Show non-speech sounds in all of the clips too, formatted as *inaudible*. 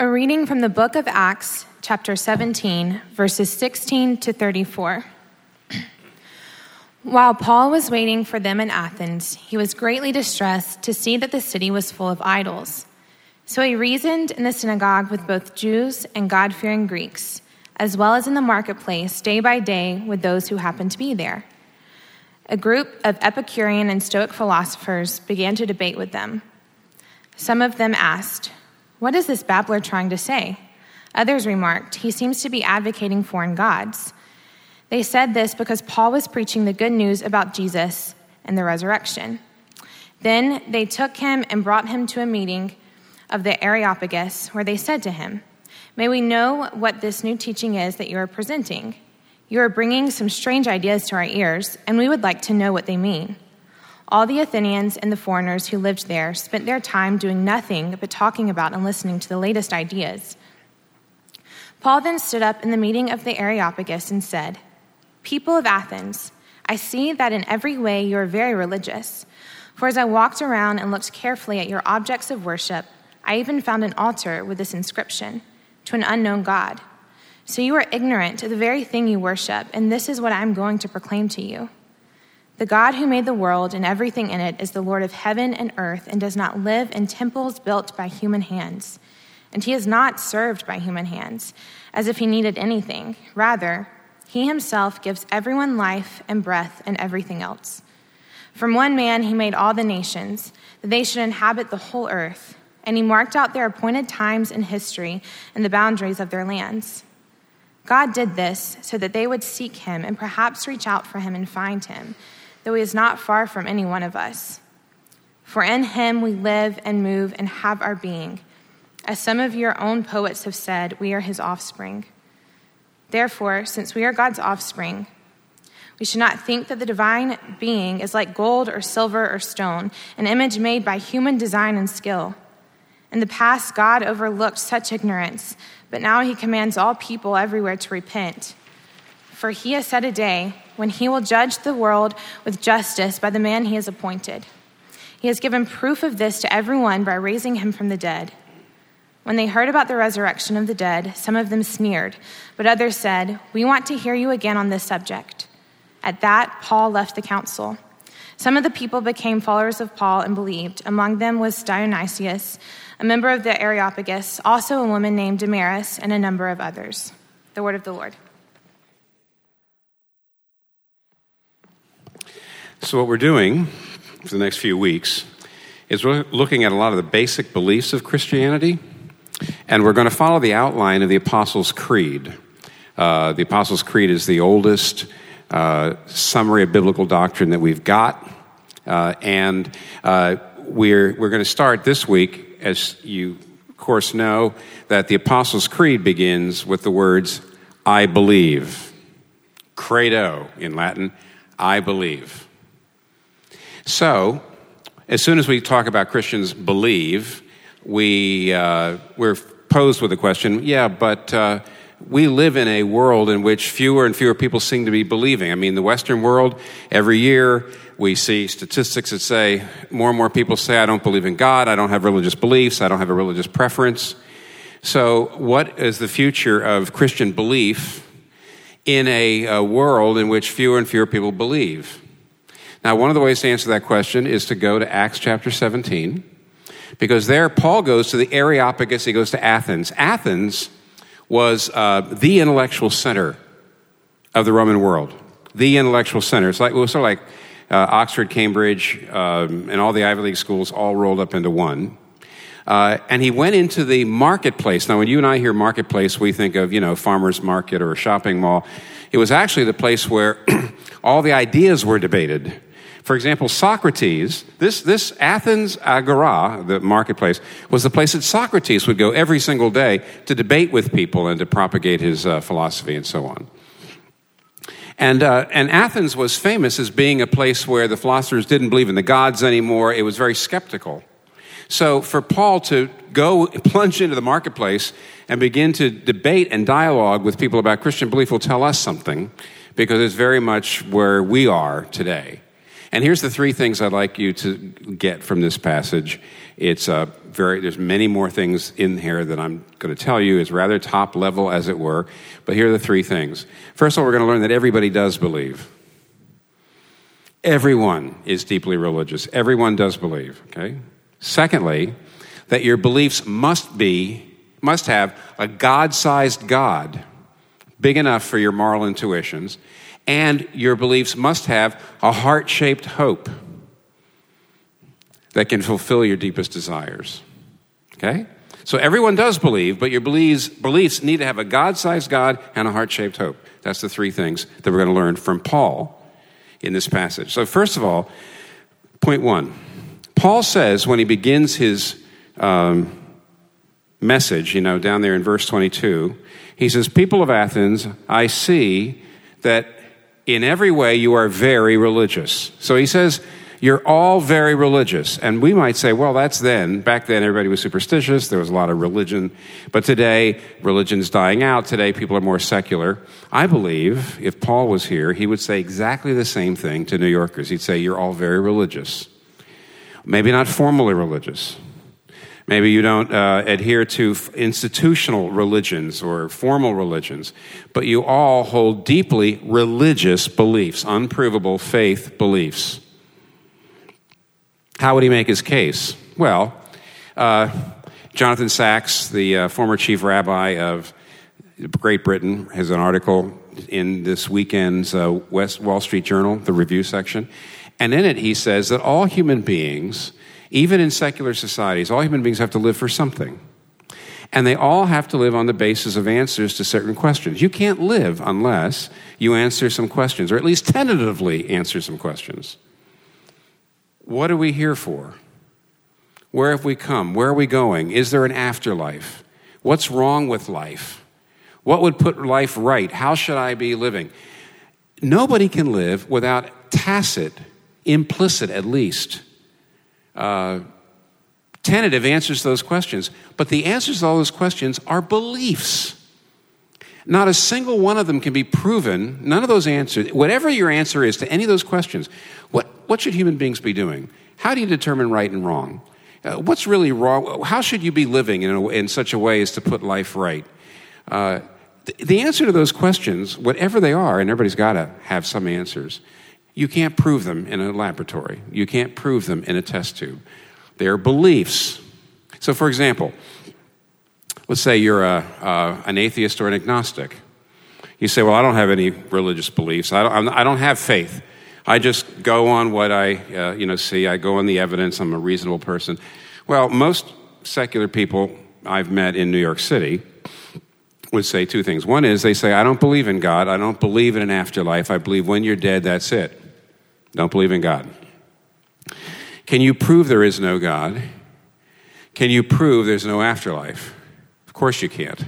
A reading from the book of Acts, chapter 17, verses 16 to 34. *clears throat* While Paul was waiting for them in Athens, he was greatly distressed to see that the city was full of idols. So he reasoned in the synagogue with both Jews and God fearing Greeks, as well as in the marketplace day by day with those who happened to be there. A group of Epicurean and Stoic philosophers began to debate with them. Some of them asked, what is this babbler trying to say? Others remarked, He seems to be advocating foreign gods. They said this because Paul was preaching the good news about Jesus and the resurrection. Then they took him and brought him to a meeting of the Areopagus, where they said to him, May we know what this new teaching is that you are presenting? You are bringing some strange ideas to our ears, and we would like to know what they mean. All the Athenians and the foreigners who lived there spent their time doing nothing but talking about and listening to the latest ideas. Paul then stood up in the meeting of the Areopagus and said, People of Athens, I see that in every way you are very religious. For as I walked around and looked carefully at your objects of worship, I even found an altar with this inscription To an unknown God. So you are ignorant of the very thing you worship, and this is what I am going to proclaim to you. The God who made the world and everything in it is the Lord of heaven and earth and does not live in temples built by human hands. And he is not served by human hands, as if he needed anything. Rather, he himself gives everyone life and breath and everything else. From one man he made all the nations, that they should inhabit the whole earth, and he marked out their appointed times in history and the boundaries of their lands. God did this so that they would seek him and perhaps reach out for him and find him though he is not far from any one of us. For in him we live and move and have our being. As some of your own poets have said, we are his offspring. Therefore, since we are God's offspring, we should not think that the divine being is like gold or silver or stone, an image made by human design and skill. In the past, God overlooked such ignorance, but now he commands all people everywhere to repent. For he has set a day when he will judge the world with justice by the man he has appointed. He has given proof of this to everyone by raising him from the dead. When they heard about the resurrection of the dead, some of them sneered, but others said, We want to hear you again on this subject. At that, Paul left the council. Some of the people became followers of Paul and believed. Among them was Dionysius, a member of the Areopagus, also a woman named Damaris, and a number of others. The word of the Lord. So, what we're doing for the next few weeks is we're looking at a lot of the basic beliefs of Christianity, and we're going to follow the outline of the Apostles' Creed. Uh, the Apostles' Creed is the oldest uh, summary of biblical doctrine that we've got, uh, and uh, we're, we're going to start this week, as you, of course, know, that the Apostles' Creed begins with the words, I believe. Credo in Latin, I believe. So, as soon as we talk about Christians believe, we, uh, we're posed with the question yeah, but uh, we live in a world in which fewer and fewer people seem to be believing. I mean, the Western world, every year we see statistics that say more and more people say, I don't believe in God, I don't have religious beliefs, I don't have a religious preference. So, what is the future of Christian belief in a, a world in which fewer and fewer people believe? Now, one of the ways to answer that question is to go to Acts chapter 17, because there Paul goes to the Areopagus, he goes to Athens. Athens was uh, the intellectual center of the Roman world, the intellectual center. It's like, it was sort of like uh, Oxford, Cambridge, um, and all the Ivy League schools all rolled up into one. Uh, and he went into the marketplace. Now, when you and I hear marketplace, we think of, you know, farmer's market or a shopping mall. It was actually the place where *clears throat* all the ideas were debated. For example, Socrates, this, this Athens Agora, the marketplace, was the place that Socrates would go every single day to debate with people and to propagate his uh, philosophy and so on. And, uh, and Athens was famous as being a place where the philosophers didn't believe in the gods anymore. It was very skeptical. So for Paul to go *laughs* plunge into the marketplace and begin to debate and dialogue with people about Christian belief will tell us something because it's very much where we are today. And here's the three things I'd like you to get from this passage. It's uh, very, there's many more things in here that I'm going to tell you. It's rather top level, as it were. But here are the three things. First of all, we're going to learn that everybody does believe. Everyone is deeply religious. Everyone does believe, okay? Secondly, that your beliefs must be, must have a God sized God, big enough for your moral intuitions, and your beliefs must have a heart shaped hope that can fulfill your deepest desires. Okay? So everyone does believe, but your beliefs, beliefs need to have a God sized God and a heart shaped hope. That's the three things that we're going to learn from Paul in this passage. So, first of all, point one Paul says when he begins his um, message, you know, down there in verse 22, he says, People of Athens, I see that in every way you are very religious. So he says, you're all very religious. And we might say, well, that's then. Back then, everybody was superstitious. There was a lot of religion. But today, religion's dying out. Today, people are more secular. I believe if Paul was here, he would say exactly the same thing to New Yorkers. He'd say, you're all very religious. Maybe not formally religious. Maybe you don't uh, adhere to institutional religions or formal religions, but you all hold deeply religious beliefs, unprovable faith beliefs. How would he make his case? Well, uh, Jonathan Sacks, the uh, former chief rabbi of Great Britain, has an article in this weekend's uh, West Wall Street Journal, the review section. And in it, he says that all human beings, even in secular societies, all human beings have to live for something. And they all have to live on the basis of answers to certain questions. You can't live unless you answer some questions, or at least tentatively answer some questions. What are we here for? Where have we come? Where are we going? Is there an afterlife? What's wrong with life? What would put life right? How should I be living? Nobody can live without tacit, implicit at least, uh, tentative answers to those questions. But the answers to all those questions are beliefs. Not a single one of them can be proven. None of those answers, whatever your answer is to any of those questions, what, what should human beings be doing? How do you determine right and wrong? Uh, what's really wrong? How should you be living in, a, in such a way as to put life right? Uh, th- the answer to those questions, whatever they are, and everybody's got to have some answers, you can't prove them in a laboratory. You can't prove them in a test tube. They are beliefs. So, for example, let's say you're a, uh, an atheist or an agnostic. You say, Well, I don't have any religious beliefs, I don't, I don't have faith. I just go on what I uh, you know, see. I go on the evidence. I'm a reasonable person. Well, most secular people I've met in New York City would say two things. One is they say, I don't believe in God. I don't believe in an afterlife. I believe when you're dead, that's it. Don't believe in God. Can you prove there is no God? Can you prove there's no afterlife? Of course you can't.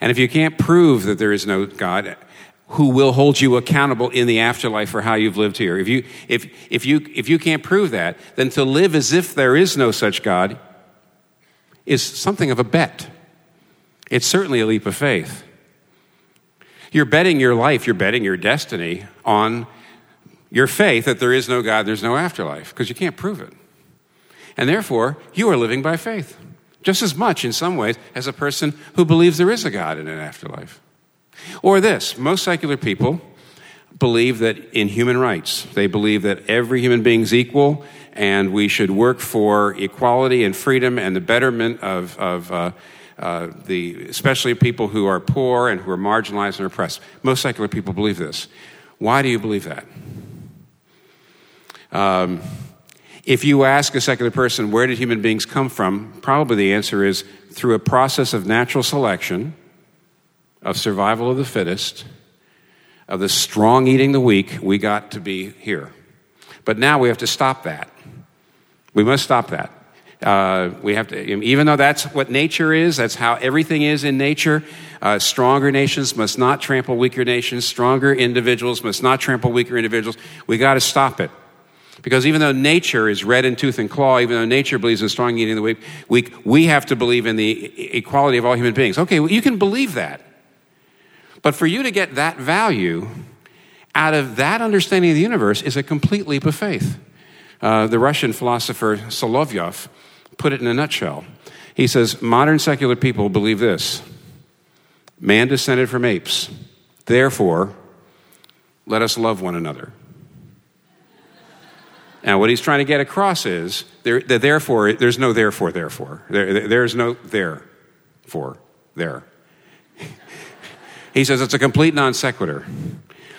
And if you can't prove that there is no God, who will hold you accountable in the afterlife for how you've lived here. If you, if, if, you, if you can't prove that, then to live as if there is no such God is something of a bet. It's certainly a leap of faith. You're betting your life, you're betting your destiny on your faith that there is no God, there's no afterlife, because you can't prove it. And therefore, you are living by faith, just as much in some ways as a person who believes there is a God in an afterlife. Or this most secular people believe that in human rights, they believe that every human being is equal and we should work for equality and freedom and the betterment of, of uh, uh, the, especially people who are poor and who are marginalized and oppressed. Most secular people believe this. Why do you believe that? Um, if you ask a secular person, where did human beings come from? Probably the answer is through a process of natural selection of survival of the fittest, of the strong eating the weak, we got to be here. But now we have to stop that. We must stop that. Uh, we have to, even though that's what nature is, that's how everything is in nature. Uh, stronger nations must not trample weaker nations. Stronger individuals must not trample weaker individuals. We got to stop it. Because even though nature is red in tooth and claw, even though nature believes in strong eating the weak, we have to believe in the equality of all human beings. Okay, well, you can believe that. But for you to get that value out of that understanding of the universe is a complete leap of faith. Uh, the Russian philosopher Solovyov put it in a nutshell. He says modern secular people believe this man descended from apes, therefore, let us love one another. Now, what he's trying to get across is there, the therefore, there's no therefore, therefore. There, there's no there for there. *laughs* he says it's a complete non sequitur.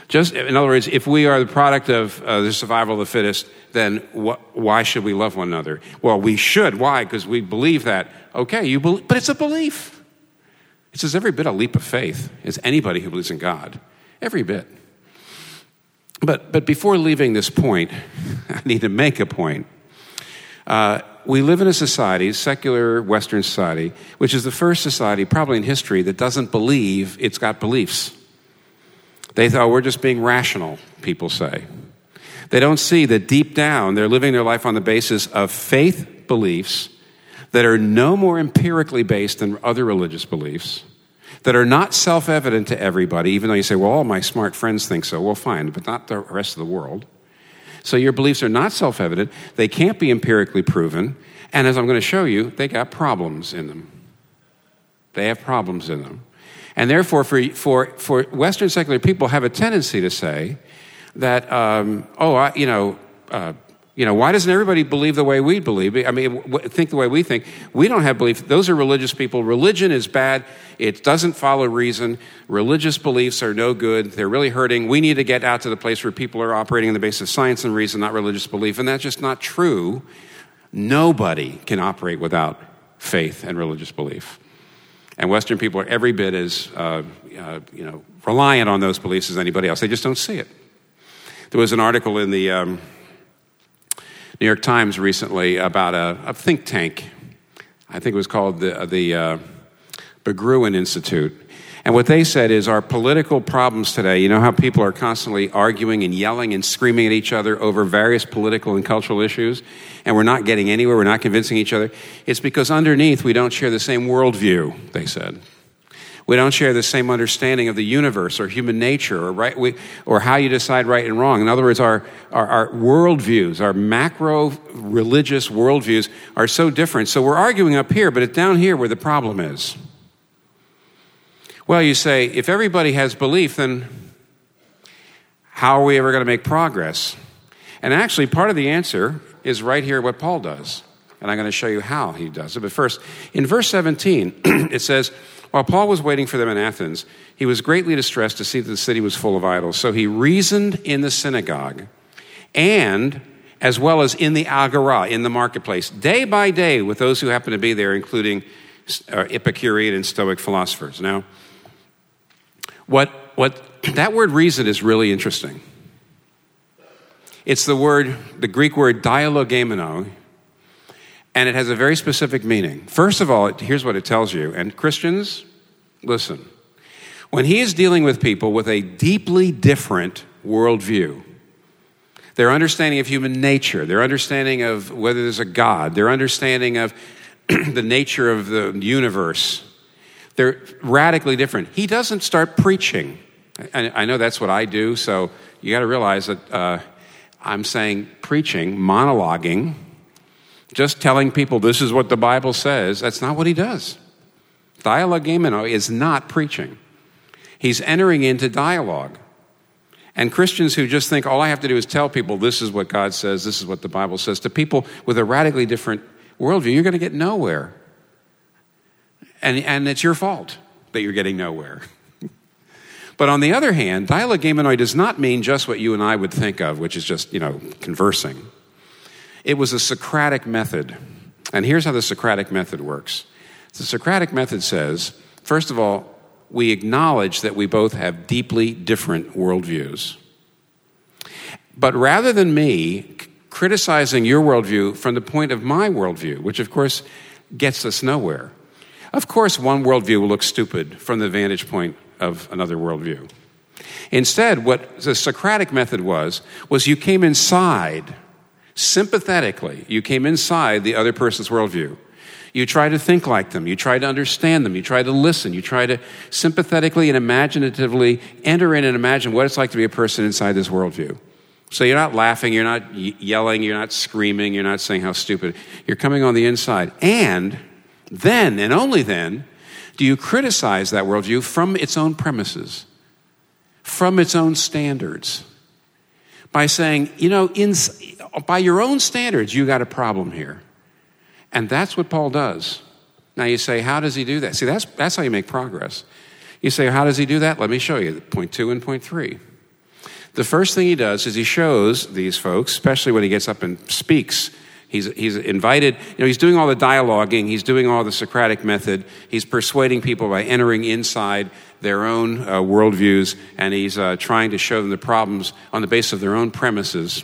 Just, in other words, if we are the product of uh, the survival of the fittest, then wh- why should we love one another? Well, we should. Why? Because we believe that. Okay, you believe, but it's a belief. It's as every bit a leap of faith as anybody who believes in God. Every bit. But, but before leaving this point, *laughs* I need to make a point. Uh, we live in a society, secular Western society, which is the first society, probably in history, that doesn't believe it's got beliefs. They thought we're just being rational, people say. They don't see that deep down they're living their life on the basis of faith beliefs that are no more empirically based than other religious beliefs, that are not self evident to everybody, even though you say, well, all my smart friends think so. Well, fine, but not the rest of the world. So your beliefs are not self evident, they can't be empirically proven, and as I'm going to show you, they got problems in them. They have problems in them. And therefore, for, for, for Western secular people have a tendency to say that, um, oh, I, you know, uh, you know, why doesn't everybody believe the way we believe? I mean, think the way we think. We don't have belief. Those are religious people. Religion is bad. It doesn't follow reason. Religious beliefs are no good. They're really hurting. We need to get out to the place where people are operating on the basis of science and reason, not religious belief. And that's just not true. Nobody can operate without faith and religious belief. And Western people are every bit as uh, uh, you know, reliant on those beliefs as anybody else. They just don't see it. There was an article in the um, New York Times recently about a, a, think tank. I think it was called the, the uh, Institute. And what they said is our political problems today, you know how people are constantly arguing and yelling and screaming at each other over various political and cultural issues, and we're not getting anywhere, we're not convincing each other? It's because underneath we don't share the same worldview, they said. We don't share the same understanding of the universe or human nature or, right, we, or how you decide right and wrong. In other words, our, our, our worldviews, our macro religious worldviews are so different. So we're arguing up here, but it's down here where the problem is. Well, you say, if everybody has belief, then how are we ever going to make progress? And actually, part of the answer is right here what Paul does. And I'm going to show you how he does it. But first, in verse 17, *clears throat* it says, While Paul was waiting for them in Athens, he was greatly distressed to see that the city was full of idols. So he reasoned in the synagogue and as well as in the agora, in the marketplace, day by day with those who happened to be there, including uh, Epicurean and Stoic philosophers. Now, what, what *clears throat* that word reason is really interesting. It's the word, the Greek word dialogemeno, and it has a very specific meaning. First of all, here's what it tells you. And Christians, listen. When he is dealing with people with a deeply different worldview, their understanding of human nature, their understanding of whether there's a God, their understanding of *clears throat* the nature of the universe, they're radically different. He doesn't start preaching. I, know that's what I do, so you got to realize that uh, I'm saying preaching, monologuing, just telling people this is what the Bible says. That's not what he does. Dialogemeno is not preaching. He's entering into dialogue. And Christians who just think all I have to do is tell people this is what God says, this is what the Bible says, to people with a radically different worldview, you're going to get nowhere. And, and it's your fault that you're getting nowhere. *laughs* but on the other hand, dialogemenoi does not mean just what you and I would think of, which is just, you know, conversing. It was a Socratic method. And here's how the Socratic method works the Socratic method says, first of all, we acknowledge that we both have deeply different worldviews. But rather than me criticizing your worldview from the point of my worldview, which of course gets us nowhere, of course, one worldview will look stupid from the vantage point of another worldview. Instead, what the Socratic method was, was you came inside, sympathetically, you came inside the other person's worldview. You try to think like them. You try to understand them. You try to listen. You try to sympathetically and imaginatively enter in and imagine what it's like to be a person inside this worldview. So you're not laughing, you're not yelling, you're not screaming, you're not saying how stupid. You're coming on the inside. And then, and only then, do you criticize that worldview from its own premises, from its own standards, by saying, you know, in, by your own standards, you got a problem here. And that's what Paul does. Now you say, how does he do that? See, that's, that's how you make progress. You say, how does he do that? Let me show you. Point two and point three. The first thing he does is he shows these folks, especially when he gets up and speaks. He's, he's invited, you know, he's doing all the dialoguing, he's doing all the Socratic method, he's persuading people by entering inside their own uh, worldviews, and he's uh, trying to show them the problems on the basis of their own premises.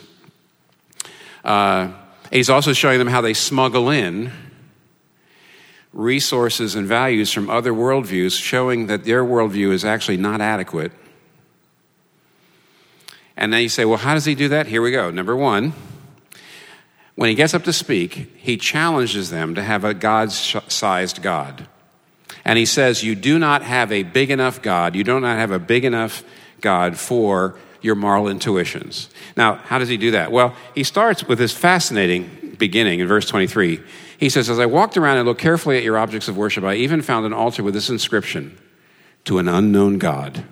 Uh, he's also showing them how they smuggle in resources and values from other worldviews, showing that their worldview is actually not adequate. And then you say, well, how does he do that? Here we go. Number one, when he gets up to speak, he challenges them to have a God sized God. And he says, You do not have a big enough God, you do not have a big enough God for your moral intuitions. Now, how does he do that? Well, he starts with this fascinating beginning in verse 23. He says, As I walked around and looked carefully at your objects of worship, I even found an altar with this inscription to an unknown God.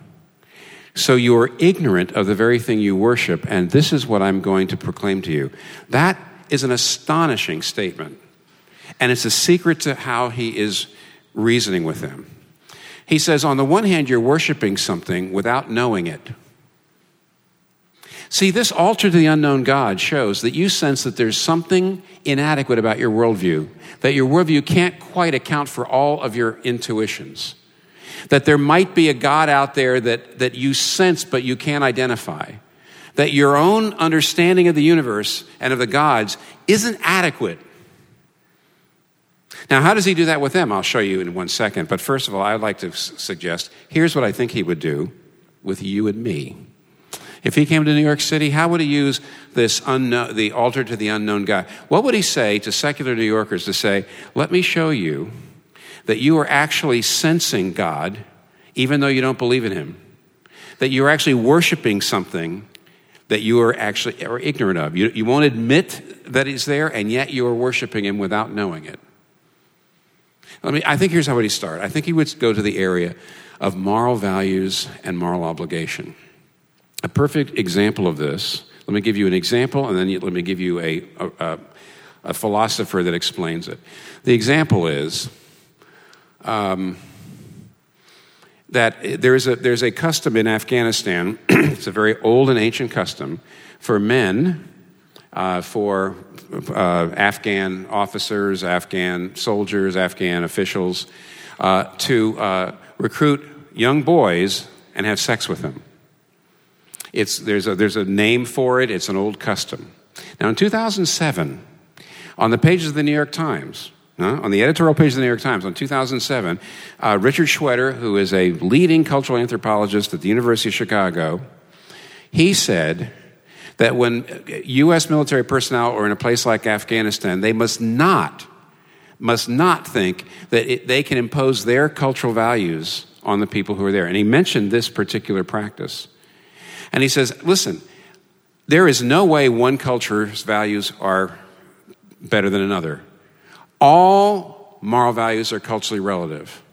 So you are ignorant of the very thing you worship, and this is what I'm going to proclaim to you. That is an astonishing statement. And it's a secret to how he is reasoning with them. He says, on the one hand, you're worshiping something without knowing it. See, this altar to the unknown God shows that you sense that there's something inadequate about your worldview, that your worldview can't quite account for all of your intuitions, that there might be a God out there that, that you sense but you can't identify, that your own understanding of the universe and of the gods isn't adequate. Now, how does he do that with them? I'll show you in one second. But first of all, I'd like to suggest here's what I think he would do with you and me. If he came to New York City, how would he use this unknown, the altar to the unknown God? What would he say to secular New Yorkers to say, let me show you that you are actually sensing God, even though you don't believe in him? That you're actually worshiping something that you are actually are ignorant of. You, you won't admit that he's there, and yet you are worshiping him without knowing it. Let me, I think here's how he would he start. I think he would go to the area of moral values and moral obligation. A perfect example of this, let me give you an example, and then let me give you a, a, a philosopher that explains it. The example is um, that there is a, there's a custom in Afghanistan, *clears throat* it's a very old and ancient custom, for men, uh, for uh, Afghan officers, Afghan soldiers, Afghan officials, uh, to uh, recruit young boys and have sex with them. It's, there's, a, there's a name for it, it's an old custom. Now, in 2007, on the pages of the New York Times, on the editorial page of the New York Times, on 2007, uh, Richard Shweder, who is a leading cultural anthropologist at the University of Chicago, he said that when U.S. military personnel are in a place like Afghanistan, they must not, must not think that it, they can impose their cultural values on the people who are there. And he mentioned this particular practice. And he says, listen, there is no way one culture's values are better than another. All moral values are culturally relative.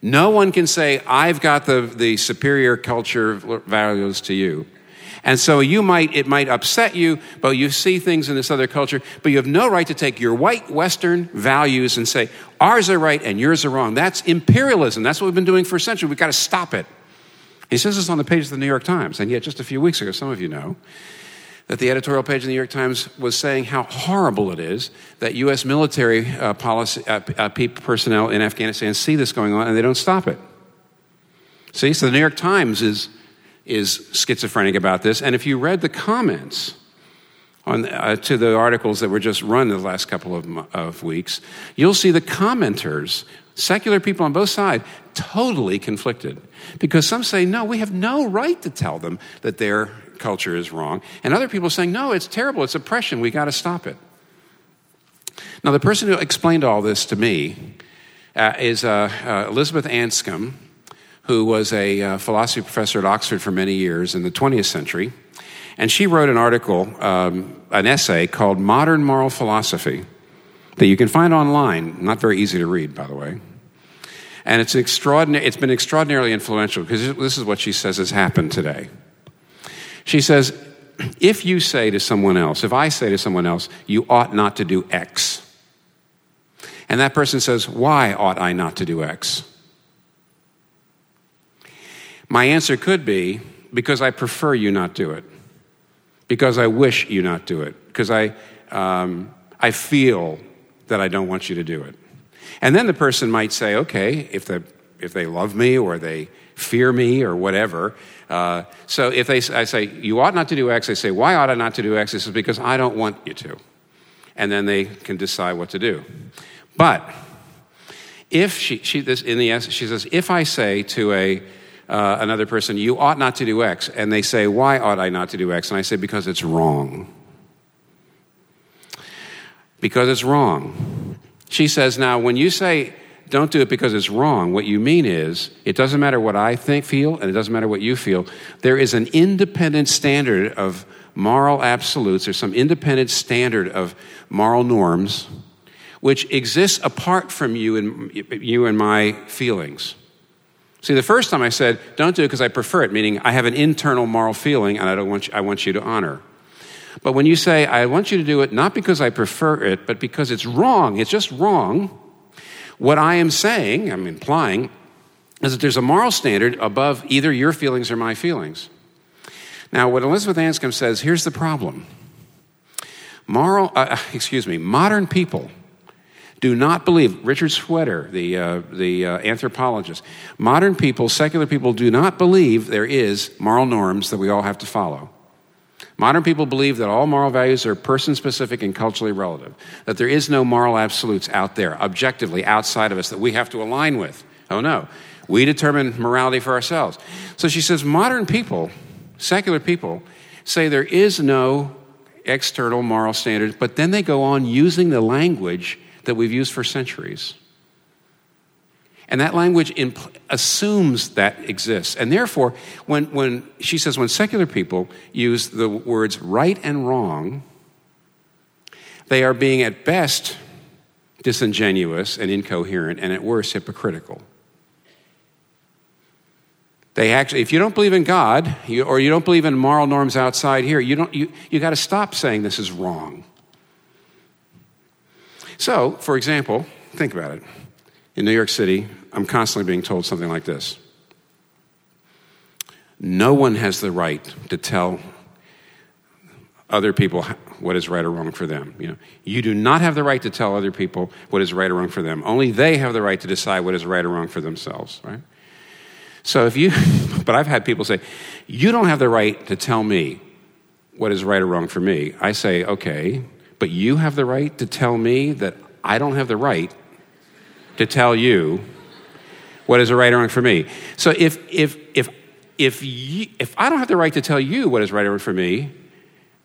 No one can say, I've got the, the superior culture values to you. And so you might, it might upset you, but you see things in this other culture, but you have no right to take your white Western values and say, ours are right and yours are wrong. That's imperialism. That's what we've been doing for a century. We've got to stop it. He says this on the page of the New York Times, and yet just a few weeks ago, some of you know, that the editorial page of the New York Times was saying how horrible it is that U.S. military uh, policy, uh, uh, personnel in Afghanistan see this going on and they don't stop it. See, so the New York Times is, is schizophrenic about this, and if you read the comments on, uh, to the articles that were just run in the last couple of, of weeks, you'll see the commenters Secular people on both sides totally conflicted because some say, no, we have no right to tell them that their culture is wrong. And other people saying, no, it's terrible, it's oppression, we got to stop it. Now, the person who explained all this to me uh, is uh, uh, Elizabeth Anscombe, who was a uh, philosophy professor at Oxford for many years in the 20th century. And she wrote an article, um, an essay called Modern Moral Philosophy, that you can find online, not very easy to read, by the way. And it's, extraordinary, it's been extraordinarily influential because this is what she says has happened today. She says, if you say to someone else, if I say to someone else, you ought not to do X, and that person says, why ought I not to do X? My answer could be, because I prefer you not do it, because I wish you not do it, because I, um, I feel that I don't want you to do it. And then the person might say, okay, if, the, if they love me or they fear me or whatever. Uh, so if they, I say, you ought not to do X, they say, why ought I not to do X? This is because I don't want you to. And then they can decide what to do. But if she, she this, in the she says, if I say to a, uh, another person, you ought not to do X, and they say, why ought I not to do X? And I say, because it's wrong. Because it's wrong. She says, now, when you say don't do it because it's wrong, what you mean is it doesn't matter what I think, feel, and it doesn't matter what you feel. There is an independent standard of moral absolutes, there's some independent standard of moral norms which exists apart from you and, you and my feelings. See, the first time I said, don't do it because I prefer it, meaning I have an internal moral feeling and I, don't want you, I want you to honor. But when you say, I want you to do it not because I prefer it, but because it's wrong, it's just wrong, what I am saying, I'm implying, is that there's a moral standard above either your feelings or my feelings. Now, what Elizabeth Anscombe says, here's the problem. Moral, uh, *laughs* excuse me, modern people do not believe, Richard Shweder, the, uh, the uh, anthropologist, modern people, secular people, do not believe there is moral norms that we all have to follow. Modern people believe that all moral values are person specific and culturally relative, that there is no moral absolutes out there, objectively outside of us, that we have to align with. Oh no. We determine morality for ourselves. So she says modern people, secular people, say there is no external moral standard, but then they go on using the language that we've used for centuries. And that language assumes that exists. And therefore, when, when she says when secular people use the words right and wrong, they are being at best disingenuous and incoherent, and at worst hypocritical. They actually, if you don't believe in God, you, or you don't believe in moral norms outside here, you, don't, you, you got to stop saying this is wrong. So, for example, think about it. In New York City, I'm constantly being told something like this No one has the right to tell other people what is right or wrong for them. You, know, you do not have the right to tell other people what is right or wrong for them. Only they have the right to decide what is right or wrong for themselves, right? So if you, *laughs* but I've had people say, you don't have the right to tell me what is right or wrong for me. I say, okay, but you have the right to tell me that I don't have the right to tell you what is right or wrong for me. So if, if, if, if, you, if I don't have the right to tell you what is right or wrong for me,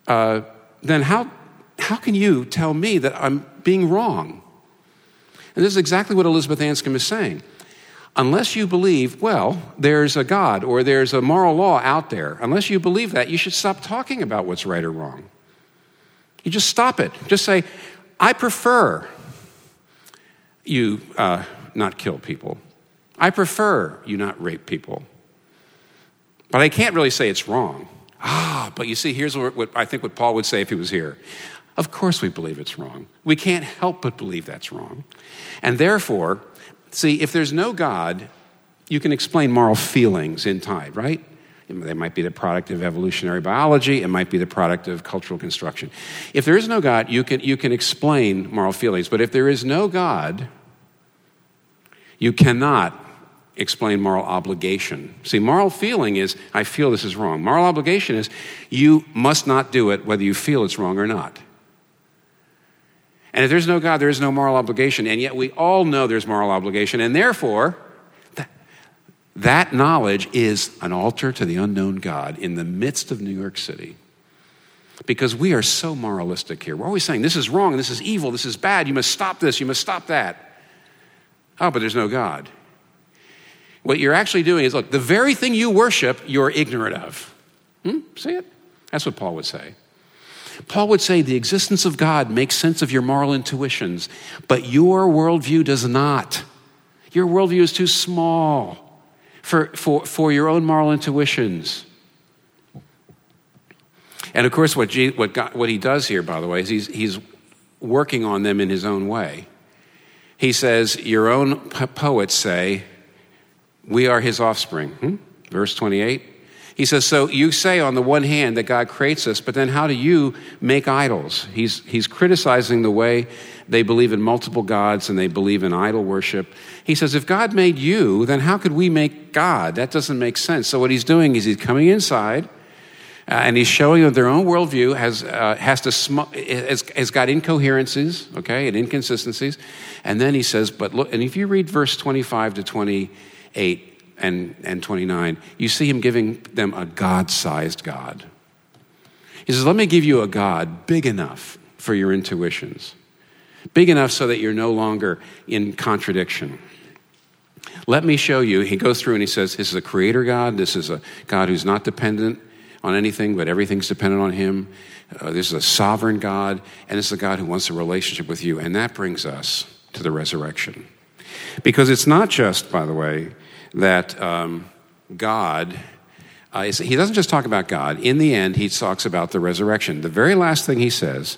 uh, then how, how can you tell me that I'm being wrong? And this is exactly what Elizabeth Anscombe is saying. Unless you believe, well, there's a God or there's a moral law out there, unless you believe that, you should stop talking about what's right or wrong. You just stop it. Just say, I prefer you uh, not kill people. I prefer you not rape people. But I can't really say it's wrong. Ah, but you see, here's what, what, I think what Paul would say if he was here. Of course, we believe it's wrong. We can't help but believe that's wrong. And therefore, see, if there's no God, you can explain moral feelings in time, right? They might be the product of evolutionary biology, it might be the product of cultural construction. If there is no God, you can, you can explain moral feelings. But if there is no God, you cannot explain moral obligation. See, moral feeling is, I feel this is wrong. Moral obligation is, you must not do it whether you feel it's wrong or not. And if there's no God, there is no moral obligation. And yet we all know there's moral obligation. And therefore, that knowledge is an altar to the unknown God in the midst of New York City. because we are so moralistic here. We're always saying, this is wrong, this is evil, this is bad, you must stop this, you must stop that. Oh, but there's no God. What you're actually doing is look, the very thing you worship, you're ignorant of. Hmm? See it? That's what Paul would say. Paul would say the existence of God makes sense of your moral intuitions, but your worldview does not. Your worldview is too small for, for, for your own moral intuitions. And of course, what, what, God, what he does here, by the way, is he's, he's working on them in his own way. He says, Your own poets say, We are his offspring. Hmm? Verse 28. He says, So you say on the one hand that God creates us, but then how do you make idols? He's, he's criticizing the way they believe in multiple gods and they believe in idol worship. He says, If God made you, then how could we make God? That doesn't make sense. So what he's doing is he's coming inside uh, and he's showing that their own worldview has, uh, has, to sm- has, has got incoherences, okay, and inconsistencies. And then he says, but look, and if you read verse 25 to 28 and, and 29, you see him giving them a God sized God. He says, let me give you a God big enough for your intuitions, big enough so that you're no longer in contradiction. Let me show you. He goes through and he says, This is a creator God. This is a God who's not dependent on anything, but everything's dependent on Him. Uh, this is a sovereign God, and it's a God who wants a relationship with you. And that brings us to the resurrection. Because it's not just, by the way, that um, God, uh, is, he doesn't just talk about God. In the end, he talks about the resurrection. The very last thing he says,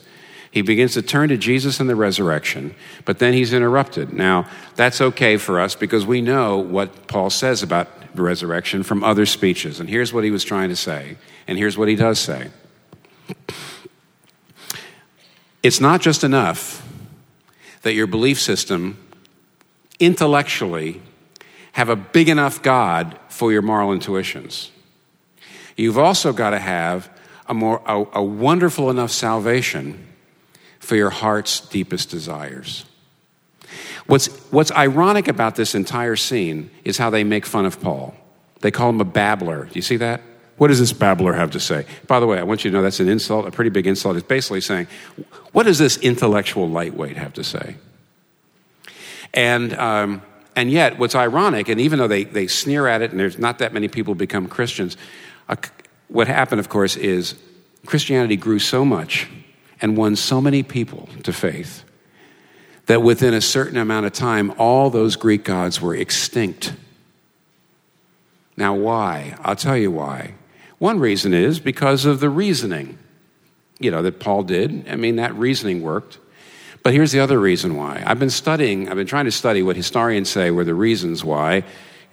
he begins to turn to Jesus and the resurrection, but then he's interrupted. Now, that's okay for us because we know what Paul says about the resurrection from other speeches. And here's what he was trying to say, and here's what he does say. It's not just enough that your belief system intellectually have a big enough God for your moral intuitions. You've also got to have a, more, a, a wonderful enough salvation for your heart's deepest desires. What's, what's ironic about this entire scene is how they make fun of Paul. They call him a babbler. Do you see that? What does this babbler have to say? By the way, I want you to know that's an insult, a pretty big insult. It's basically saying, what does this intellectual lightweight have to say? And, um, and yet, what's ironic, and even though they, they sneer at it and there's not that many people become Christians, uh, what happened, of course, is Christianity grew so much and won so many people to faith that within a certain amount of time, all those Greek gods were extinct. Now, why? I'll tell you why. One reason is because of the reasoning, you know, that Paul did. I mean, that reasoning worked. But here's the other reason why. I've been studying, I've been trying to study what historians say were the reasons why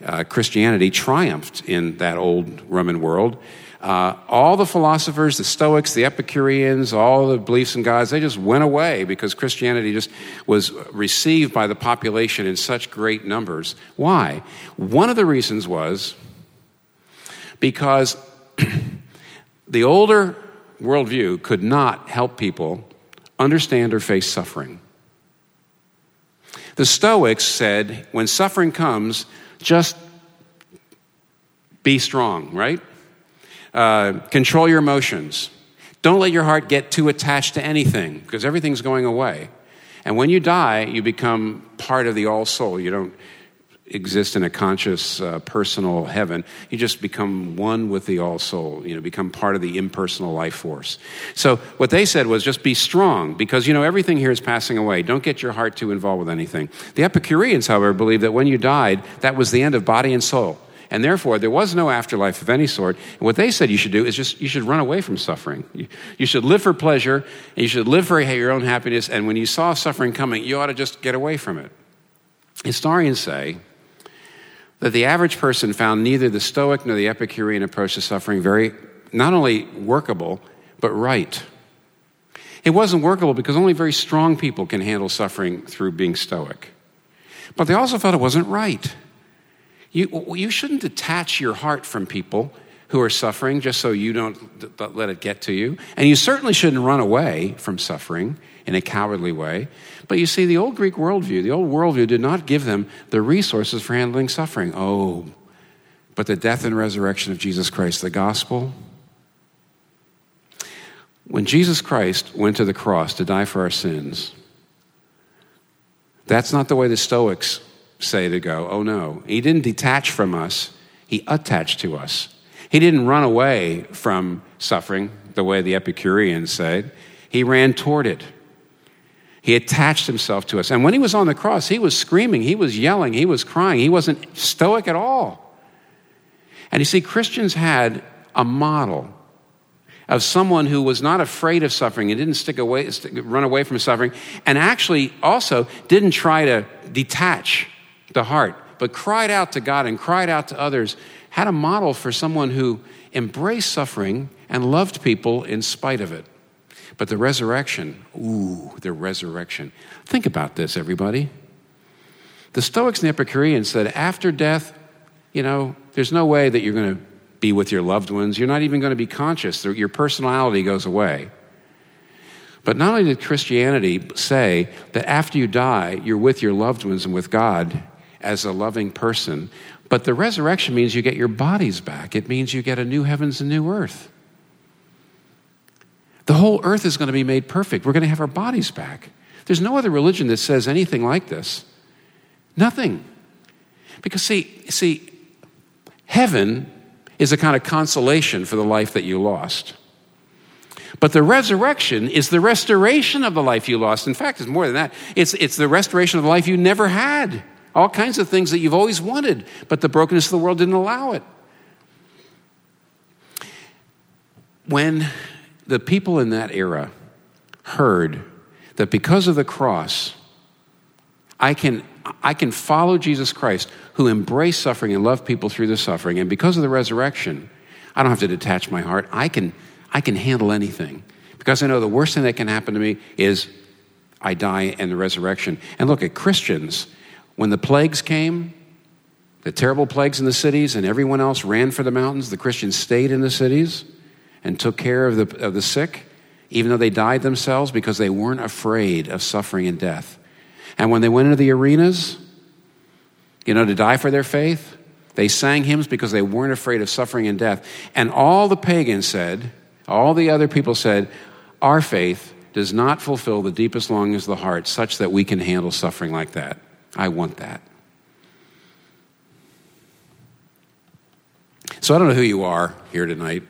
uh, Christianity triumphed in that old Roman world. Uh, all the philosophers, the Stoics, the Epicureans, all the beliefs in gods, they just went away because Christianity just was received by the population in such great numbers. Why? One of the reasons was because *clears throat* the older worldview could not help people understand or face suffering. The Stoics said, when suffering comes, just be strong, right? Uh, control your emotions. Don't let your heart get too attached to anything because everything's going away. And when you die, you become part of the all soul. You don't exist in a conscious, uh, personal heaven. You just become one with the all soul, you know, become part of the impersonal life force. So what they said was just be strong because, you know, everything here is passing away. Don't get your heart too involved with anything. The Epicureans, however, believed that when you died, that was the end of body and soul. And therefore, there was no afterlife of any sort. And what they said you should do is just, you should run away from suffering. You, you should live for pleasure, and you should live for your own happiness. And when you saw suffering coming, you ought to just get away from it. Historians say that the average person found neither the Stoic nor the Epicurean approach to suffering very, not only workable, but right. It wasn't workable because only very strong people can handle suffering through being Stoic. But they also felt it wasn't right. You, you shouldn't detach your heart from people who are suffering just so you don't let it get to you. And you certainly shouldn't run away from suffering in a cowardly way. But you see, the old Greek worldview, the old worldview did not give them the resources for handling suffering. Oh, but the death and resurrection of Jesus Christ, the gospel. When Jesus Christ went to the cross to die for our sins, that's not the way the Stoics say to go. Oh no. He didn't detach from us, he attached to us. He didn't run away from suffering the way the Epicureans said, he ran toward it. He attached himself to us. And when he was on the cross, he was screaming, he was yelling, he was crying. He wasn't stoic at all. And you see, Christians had a model of someone who was not afraid of suffering and didn't stick away, run away from suffering, and actually also didn't try to detach the heart, but cried out to God and cried out to others, had a model for someone who embraced suffering and loved people in spite of it. But the resurrection, ooh, the resurrection. Think about this, everybody. The Stoics and Epicureans said after death, you know, there's no way that you're going to be with your loved ones. You're not even going to be conscious. Your personality goes away. But not only did Christianity say that after you die, you're with your loved ones and with God as a loving person, but the resurrection means you get your bodies back. It means you get a new heavens and new earth. The whole earth is going to be made perfect. We're going to have our bodies back. There's no other religion that says anything like this. Nothing. Because see, see, heaven is a kind of consolation for the life that you lost. But the resurrection is the restoration of the life you lost. In fact, it's more than that. It's, it's the restoration of the life you never had. All kinds of things that you've always wanted, but the brokenness of the world didn't allow it. When the people in that era heard that because of the cross, I can, I can follow Jesus Christ, who embraced suffering and loved people through the suffering. And because of the resurrection, I don't have to detach my heart. I can, I can handle anything. Because I know the worst thing that can happen to me is I die and the resurrection. And look at Christians, when the plagues came, the terrible plagues in the cities, and everyone else ran for the mountains, the Christians stayed in the cities and took care of the, of the sick, even though they died themselves, because they weren't afraid of suffering and death. And when they went into the arenas, you know, to die for their faith, they sang hymns because they weren't afraid of suffering and death. And all the pagans said, all the other people said, our faith does not fulfill the deepest longings of the heart such that we can handle suffering like that. I want that. So I don't know who you are here tonight,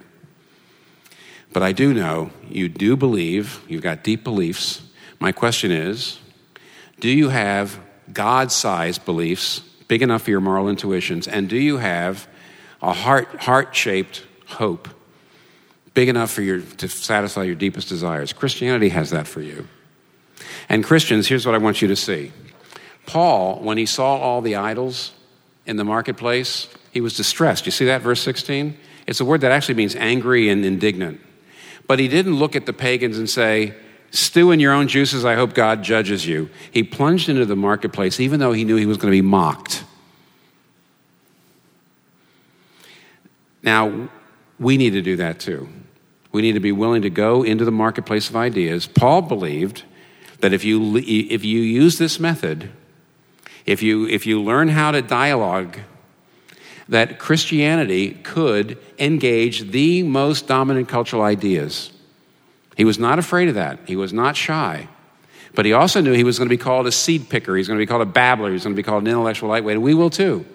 but I do know you do believe, you've got deep beliefs. My question is do you have God sized beliefs, big enough for your moral intuitions? And do you have a heart shaped hope, big enough for your, to satisfy your deepest desires? Christianity has that for you. And Christians, here's what I want you to see. Paul, when he saw all the idols in the marketplace, he was distressed. You see that, verse 16? It's a word that actually means angry and indignant. But he didn't look at the pagans and say, Stew in your own juices, I hope God judges you. He plunged into the marketplace even though he knew he was going to be mocked. Now, we need to do that too. We need to be willing to go into the marketplace of ideas. Paul believed that if you, if you use this method, if you, if you learn how to dialogue, that Christianity could engage the most dominant cultural ideas. He was not afraid of that. He was not shy. But he also knew he was going to be called a seed picker. He's going to be called a babbler. He's going to be called an intellectual lightweight. And we will too.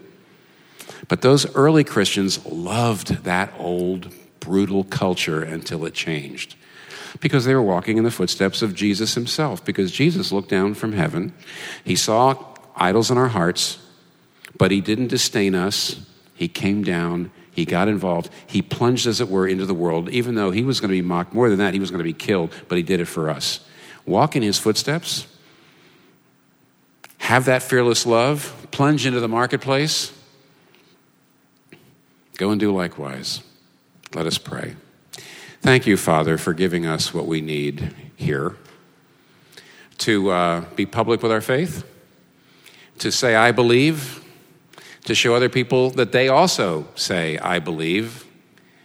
But those early Christians loved that old, brutal culture until it changed. Because they were walking in the footsteps of Jesus himself. Because Jesus looked down from heaven. He saw idols in our hearts, but he didn't disdain us. He came down he got involved. He plunged, as it were, into the world, even though he was going to be mocked. More than that, he was going to be killed, but he did it for us. Walk in his footsteps, have that fearless love, plunge into the marketplace. Go and do likewise. Let us pray. Thank you, Father, for giving us what we need here to uh, be public with our faith, to say, I believe, to show other people that they also say, I believe,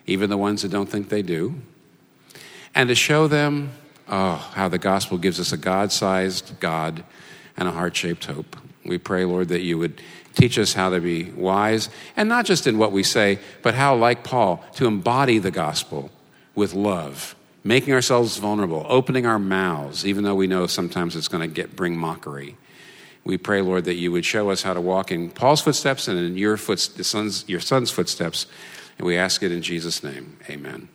even the ones that don't think they do, and to show them, oh, how the gospel gives us a God sized God and a heart shaped hope. We pray, Lord, that you would teach us how to be wise, and not just in what we say, but how, like Paul, to embody the gospel with love making ourselves vulnerable, opening our mouths, even though we know sometimes it's going to get, bring mockery. We pray, Lord, that you would show us how to walk in Paul's footsteps and in your, son's, your son's footsteps. And we ask it in Jesus' name. Amen.